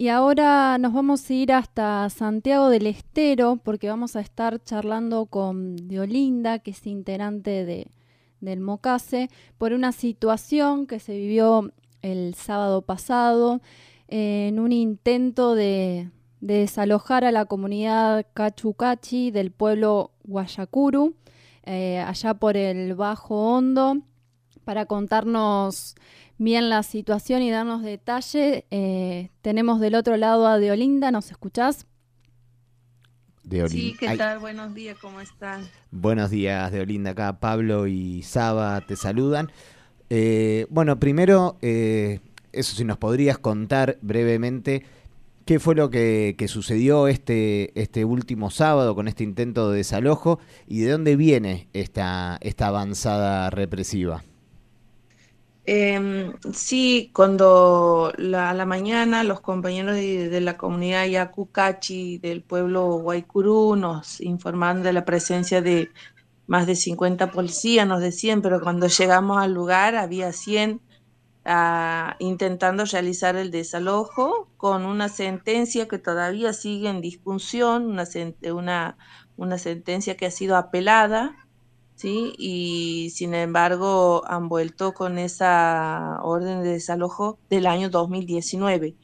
Y ahora nos vamos a ir hasta Santiago del Estero porque vamos a estar charlando con Diolinda, que es integrante de, del Mocase, por una situación que se vivió el sábado pasado en un intento de, desalojar a la comunidad Cachucachi del pueblo Guayacuru, eh, allá por el Bajo Hondo, para contarnos bien la situación y darnos detalle. Eh, tenemos del otro lado a Deolinda, ¿nos escuchás? Sí, ¿qué tal? Buenos días, ¿cómo están? Buenos días, Deolinda. Acá Pablo y Saba te saludan. Eh, bueno, primero, eh, eso si nos podrías contar brevemente qué fue lo que, que, sucedió este, este último sábado con este intento de desalojo y de dónde viene esta, esta avanzada represiva. Eh, sí, cuando la, a la mañana los compañeros de, la comunidad Yacucachi del pueblo Guaycurú nos informaron de la presencia de más de 50 policías, nos decían, pero cuando llegamos al lugar había 100 ah, intentando realizar el desalojo con una sentencia que todavía sigue en discusión, una, una, una sentencia que ha sido apelada ¿sí? Y sin embargo han vuelto con esa orden de desalojo del año 2019.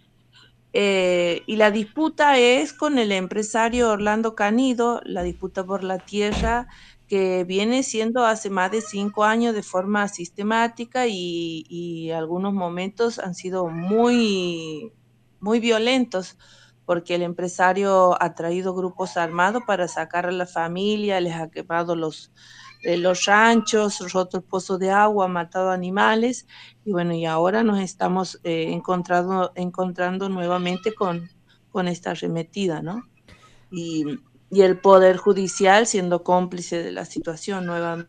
Eh, y la disputa es con el empresario Orlando Canido, la disputa por la tierra que viene siendo hace más de cinco años de forma sistemática y, y algunos momentos han sido muy, muy violentos porque el empresario ha traído grupos armados para sacar a la familia, les ha quemado los, los ranchos, roto el pozo de agua, matado animales y bueno, y ahora nos estamos eh, encontrando, encontrando nuevamente con, con esta arremetida, ¿no? Y, y, el Poder Judicial siendo cómplice de la situación nuevamente.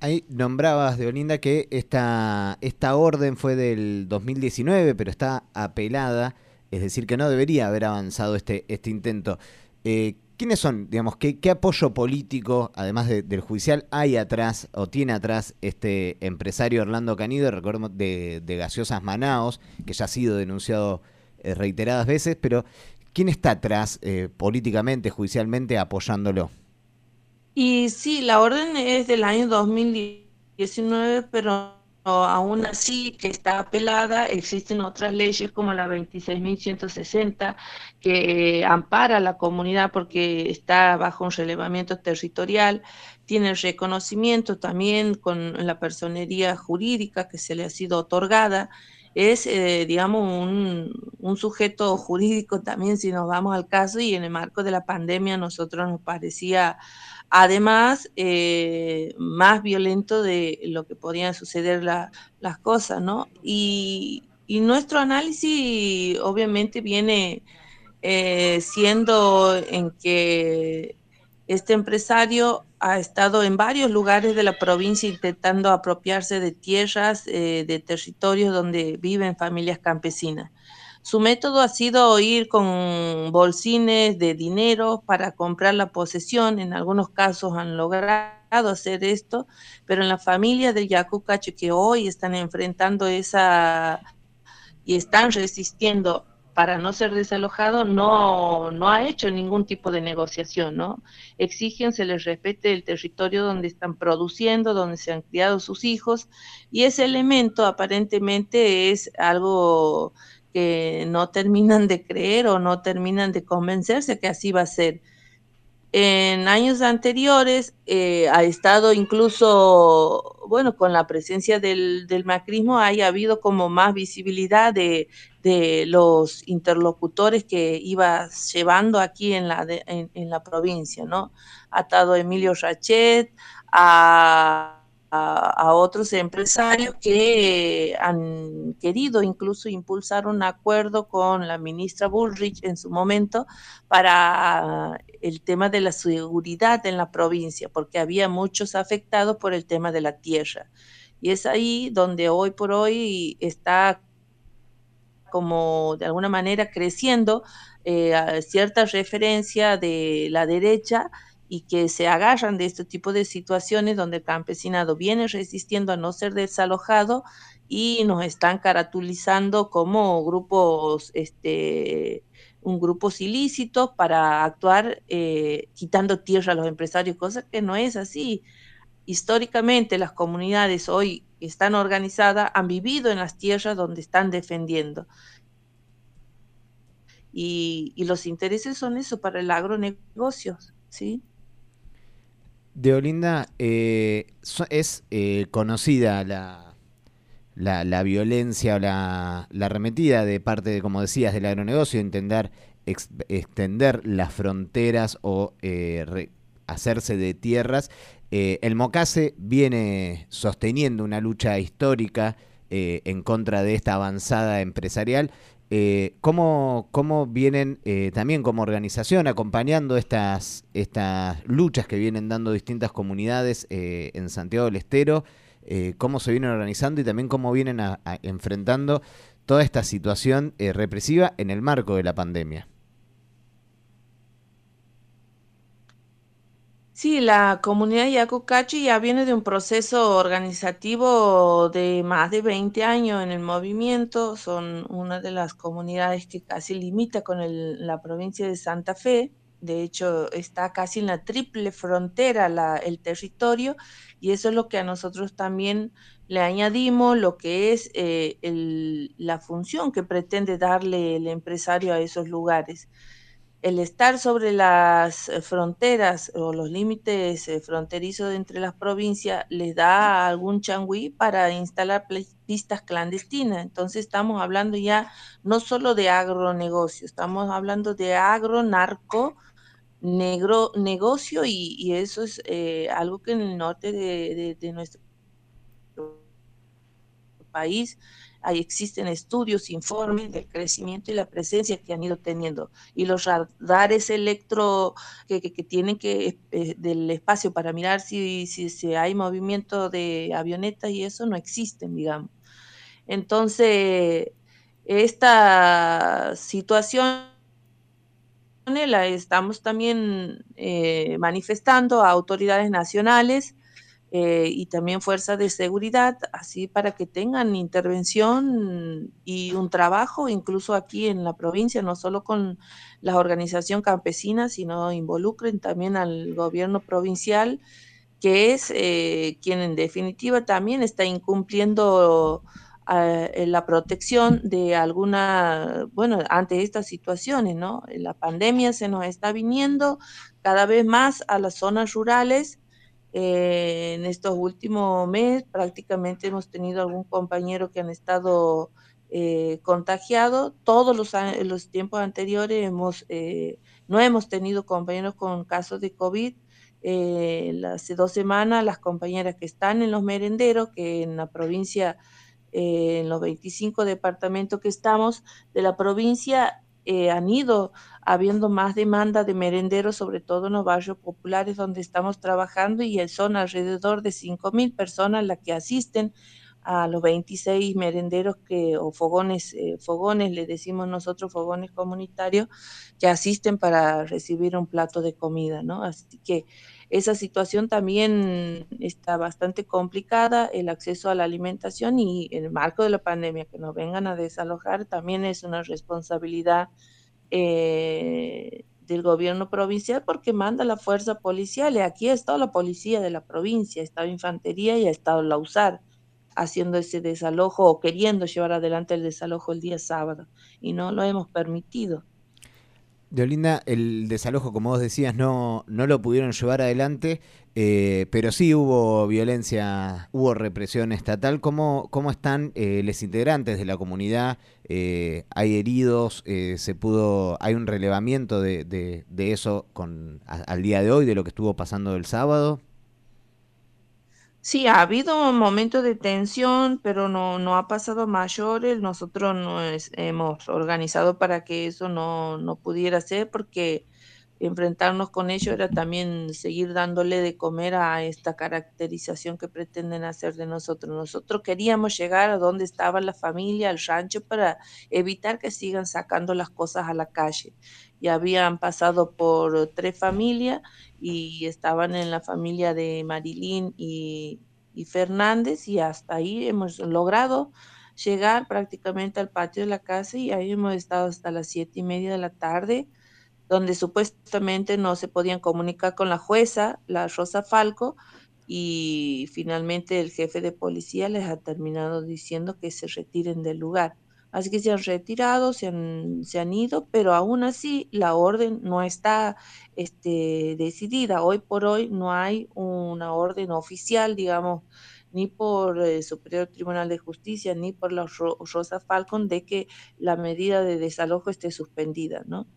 Ahí nombrabas, de Olinda, que esta, esta orden fue del 2019, pero está apelada, es decir, que no debería haber avanzado este, este intento. Eh, ¿Quiénes son, digamos, qué, apoyo político, además del judicial, hay atrás o tiene atrás este empresario Orlando Canido, recuerdo de, de Gaseosas Manaos, que ya ha sido denunciado eh, reiteradas veces, pero ¿quién está atrás eh, políticamente, judicialmente, apoyándolo? Y sí, la orden es del año 2019, pero aún así que está apelada, existen otras leyes como la 26.160 que ampara a la comunidad porque está bajo un relevamiento territorial, tiene reconocimiento también con la personería jurídica que se le ha sido otorgada, es, eh, digamos, un, un, sujeto jurídico también si nos vamos al caso y en el marco de la pandemia nosotros nos parecía además eh, más violento de lo que podían suceder las cosas, ¿no? Y, nuestro análisis obviamente viene eh, siendo en que este empresario ha estado en varios lugares de la provincia intentando apropiarse de tierras, eh, de territorios donde viven familias campesinas. Su método ha sido ir con bolsines de dinero para comprar la posesión. En algunos casos han logrado hacer esto, pero en la familia del Yacucacho que hoy están enfrentando esa y están resistiendo para no ser desalojado, no, no ha hecho ningún tipo de negociación, ¿no? Exigen se les respete el territorio donde están produciendo, donde se han criado sus hijos, y ese elemento aparentemente es algo que no terminan de creer o no terminan de convencerse que así va a ser. En años anteriores eh, ha estado incluso, bueno, con la presencia del, macrismo, haya habido como más visibilidad de, los interlocutores que iba llevando aquí en la, en, la provincia, ¿no? Ha estado Emilio Rachet, a a, otros empresarios que han querido incluso impulsar un acuerdo con la ministra Bullrich en su momento para el tema de la seguridad en la provincia, porque había muchos afectados por el tema de la tierra. Y es ahí donde hoy por hoy está como de alguna manera creciendo eh, cierta referencia de la derecha y que se agarran de este tipo de situaciones donde el campesinado viene resistiendo a no ser desalojado y nos están caratulizando como grupos, este, un grupos ilícitos para actuar eh, quitando tierra a los empresarios, cosa que no es así. Históricamente las comunidades hoy están organizadas han vivido en las tierras donde están defendiendo. Y, los intereses son eso para el agronegocio, ¿sí? De Olinda, eh, es eh, conocida la, la, violencia o la, la, arremetida de parte, como decías, del agronegocio, intentar extender las fronteras o eh, hacerse de tierras. el Mocase viene sosteniendo una lucha histórica en contra de esta avanzada empresarial eh, ¿cómo, ¿cómo, vienen eh, también como organización acompañando estas, estas luchas que vienen dando distintas comunidades eh, en Santiago del Estero? Eh, ¿Cómo se vienen organizando y también cómo vienen enfrentando toda esta situación represiva en el marco de la pandemia? Sí, la comunidad Yacucachi ya viene de un proceso organizativo de más de 20 años en el movimiento. Son una de las comunidades que casi limita con la provincia de Santa Fe. De hecho, está casi en la triple frontera el territorio y eso es lo que a nosotros también le añadimos, lo que es eh, la función que pretende darle el empresario a esos lugares el estar sobre las eh, fronteras o los límites eh, fronterizos entre las provincias les da algún changüí para instalar pistas clandestinas. Entonces estamos hablando ya no solo de agronegocio, estamos hablando de agronarco negro negocio y, eso es eh, algo que en el norte de nuestro país Ahí existen estudios, informes del crecimiento y la presencia que han ido teniendo. Y los radares electro que, tienen que eh, del espacio para mirar si, si, hay movimiento de avionetas y eso no existen, digamos. Entonces, esta situación la estamos también eh, manifestando a autoridades nacionales eh, y también fuerzas de seguridad, así para que tengan intervención y un trabajo, incluso aquí en la provincia, no solo con la organización campesina, sino involucren también al gobierno provincial, que es eh, quien en definitiva también está incumpliendo eh, la protección de alguna, bueno, ante estas situaciones, ¿no? La pandemia se nos está viniendo cada vez más a las zonas rurales eh, en estos últimos meses prácticamente hemos tenido algún compañero que han estado eh, contagiados. Todos los, los, tiempos anteriores hemos, eh, no hemos tenido compañeros con casos de COVID. hace dos semanas las compañeras que están en los merenderos, que en la provincia, en los 25 departamentos que estamos de la provincia, eh, han ido habiendo más demanda de merenderos, sobre todo en los barrios populares donde estamos trabajando y son alrededor de 5.000 personas las que asisten a los 26 merenderos que, o fogones, eh, fogones, le decimos nosotros fogones comunitarios, que asisten para recibir un plato de comida, ¿no? Así que esa situación también está bastante complicada, el acceso a la alimentación y en el marco de la pandemia que nos vengan a desalojar también es una responsabilidad eh, del gobierno provincial porque manda la fuerza policial y aquí ha estado la policía de la provincia, ha estado infantería y ha estado la USAR haciendo ese desalojo o queriendo llevar adelante el desalojo el día sábado y no lo hemos permitido. De Olinda, el desalojo, como vos decías, no, no lo pudieron llevar adelante, eh, pero sí hubo violencia, hubo represión estatal. ¿Cómo, cómo están eh, los integrantes de la comunidad? Eh, ¿Hay heridos? ¿Se pudo, hay un relevamiento de, de, eso con, al día de hoy, de lo que estuvo pasando el sábado? Sí, ha habido momentos de tensión, pero no, no ha pasado mayores. Nosotros nos hemos organizado para que eso no, no pudiera ser, porque enfrentarnos con ello era también seguir dándole de comer a esta caracterización que pretenden hacer de nosotros. Nosotros queríamos llegar a donde estaba la familia, al rancho, para evitar que sigan sacando las cosas a la calle. Y habían pasado por tres familias y estaban en la familia de Marilyn y, y Fernández y hasta ahí hemos logrado llegar prácticamente al patio de la casa y ahí hemos estado hasta las siete y media de la tarde, donde supuestamente no se podían comunicar con la jueza, la Rosa Falco, y finalmente el jefe de policía les ha terminado diciendo que se retiren del lugar. Así que se han retirado, se han, se han ido, pero aún así la orden no está este, decidida. Hoy por hoy no hay una orden oficial, digamos, ni por el Superior Tribunal de Justicia, ni por la Rosa Falcon, de que la medida de desalojo esté suspendida, ¿no?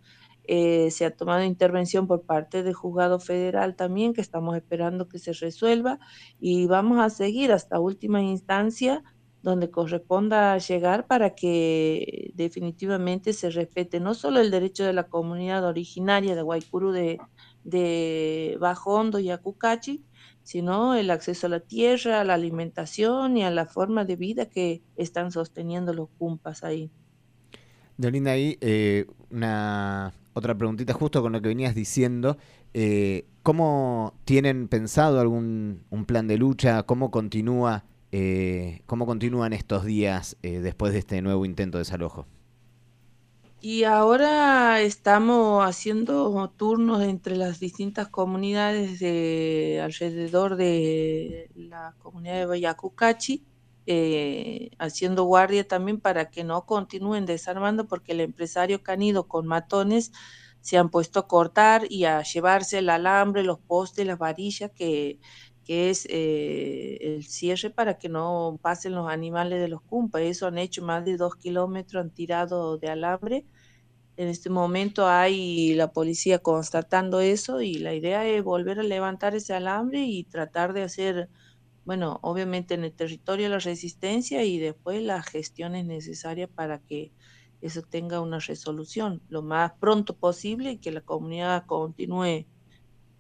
Eh, se ha tomado intervención por parte del juzgado federal también, que estamos esperando que se resuelva, y vamos a seguir hasta última instancia donde corresponda llegar para que definitivamente se respete no solo el derecho de la comunidad originaria de Guaycuru de, de Bajo Hondo y Acucachi, sino el acceso a la tierra, a la alimentación y a la forma de vida que están sosteniendo los cumpas ahí. Dolinda, ahí eh, una otra preguntita justo con lo que venías diciendo. Eh, ¿Cómo tienen pensado algún un plan de lucha? ¿Cómo continúa eh, ¿Cómo continúan estos días eh, después de este nuevo intento de desalojo? Y ahora estamos haciendo turnos entre las distintas comunidades de alrededor de la comunidad de Vallacucachi, eh, haciendo guardia también para que no continúen desarmando, porque el empresario canido con matones se han puesto a cortar y a llevarse el alambre, los postes, las varillas que que es eh, el cierre para que no pasen los animales de los cumpas. Eso han hecho más de dos kilómetros, han tirado de alambre. En este momento hay la policía constatando eso y la idea es volver a levantar ese alambre y tratar de hacer, bueno, obviamente en el territorio la resistencia y después las gestiones necesarias para que eso tenga una resolución lo más pronto posible y que la comunidad continúe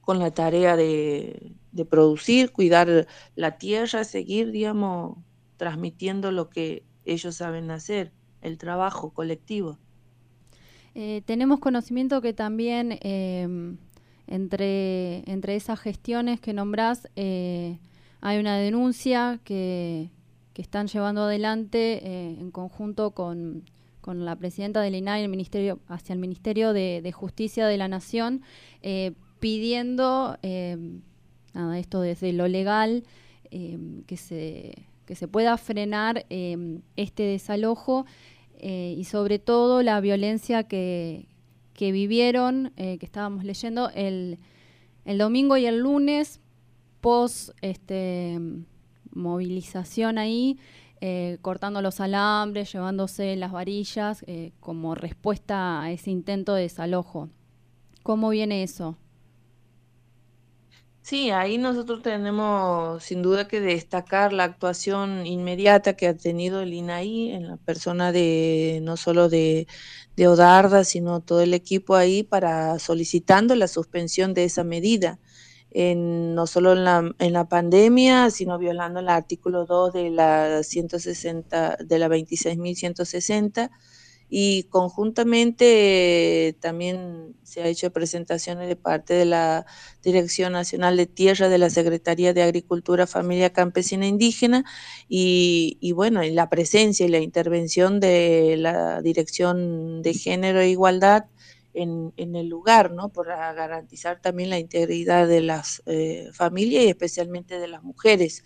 con la tarea de, producir, cuidar la tierra, seguir, digamos, transmitiendo lo que ellos saben hacer, el trabajo colectivo. Eh, tenemos conocimiento que también em, entre, entre esas gestiones que nombrás eh, hay una denuncia que, están llevando adelante eh, en conjunto con, la presidenta del INAI el ministerio, hacia el Ministerio de, Justicia de la Nación pidiendo em, esto desde lo legal, que, se, que se pueda frenar este desalojo eh, y sobre todo la violencia que, que vivieron, eh, que estábamos leyendo el, el, domingo y el lunes, post este, movilización ahí, eh, cortando los alambres, llevándose las varillas, como respuesta a ese intento de desalojo. ¿Cómo viene eso? Sí, ahí nosotros tenemos sin duda que destacar la actuación inmediata que ha tenido el INAI en la persona de no solo de, de Odarda, sino todo el equipo ahí para solicitando la suspensión de esa medida. En, no solo en la, en la pandemia, sino violando el artículo 2 de la 160 de la 26.160 y conjuntamente también se ha hecho presentaciones de parte de la Dirección Nacional de Tierra de la Secretaría de Agricultura, Familia Campesina Indígena. Y, y bueno, y la presencia y la intervención de la Dirección de Género e Igualdad en, el lugar, ¿no? Para garantizar también la integridad de las eh, familias y especialmente de las mujeres.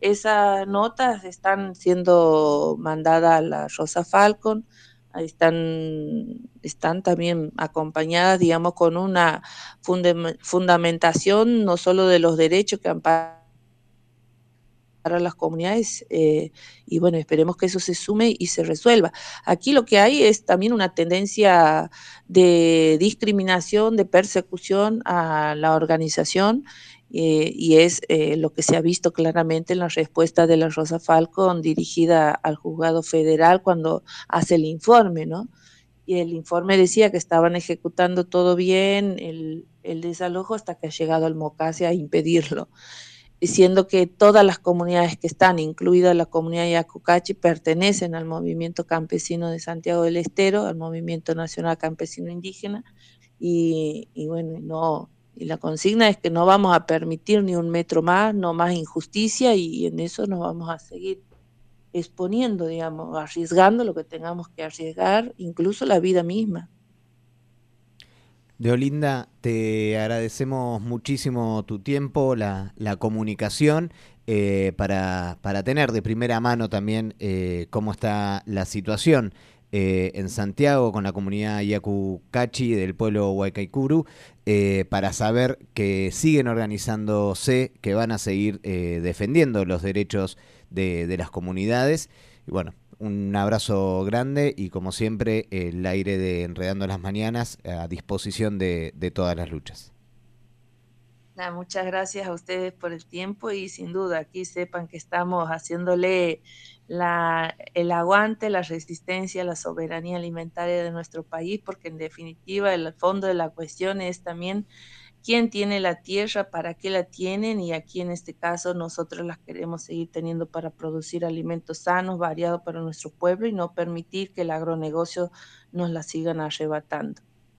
Esas notas están siendo mandadas a la Rosa Falcon, están, están también acompañadas, digamos, con una fundamentación no solo de los derechos que amparan para las comunidades eh, y bueno, esperemos que eso se sume y se resuelva. Aquí lo que hay es también una tendencia de discriminación, de persecución a la organización eh, y es eh, lo que se ha visto claramente en la respuesta de la Rosa Falcón dirigida al juzgado federal cuando hace el informe, ¿no? Y el informe decía que estaban ejecutando todo bien el, el desalojo hasta que ha llegado al Mocase a impedirlo, diciendo que todas las comunidades que están, incluida la comunidad Yacucachi, pertenecen al movimiento campesino de Santiago del Estero, al movimiento nacional campesino indígena, y, y bueno, no, Y la consigna es que no vamos a permitir ni un metro más, no más injusticia y en eso nos vamos a seguir exponiendo, digamos, arriesgando lo que tengamos que arriesgar, incluso la vida misma. Deolinda, te agradecemos muchísimo tu tiempo, la, comunicación, eh, para, para, tener de primera mano también eh, cómo está la situación eh, en Santiago con la comunidad Yacu Cachi del pueblo Huaycaicuru, para saber que siguen organizándose, que van a seguir defendiendo los derechos de, de las comunidades. Y bueno, un abrazo grande y como siempre el aire de Enredando las Mañanas a disposición de, todas las luchas. muchas gracias a ustedes por el tiempo y sin duda aquí sepan que estamos haciéndole el aguante, la resistencia, la soberanía alimentaria de nuestro país porque en definitiva el fondo de la cuestión es también quién tiene la tierra, para qué la tienen y aquí en este caso nosotros las queremos seguir teniendo para producir alimentos sanos, variados para nuestro pueblo y no permitir que el agronegocio nos la sigan arrebatando.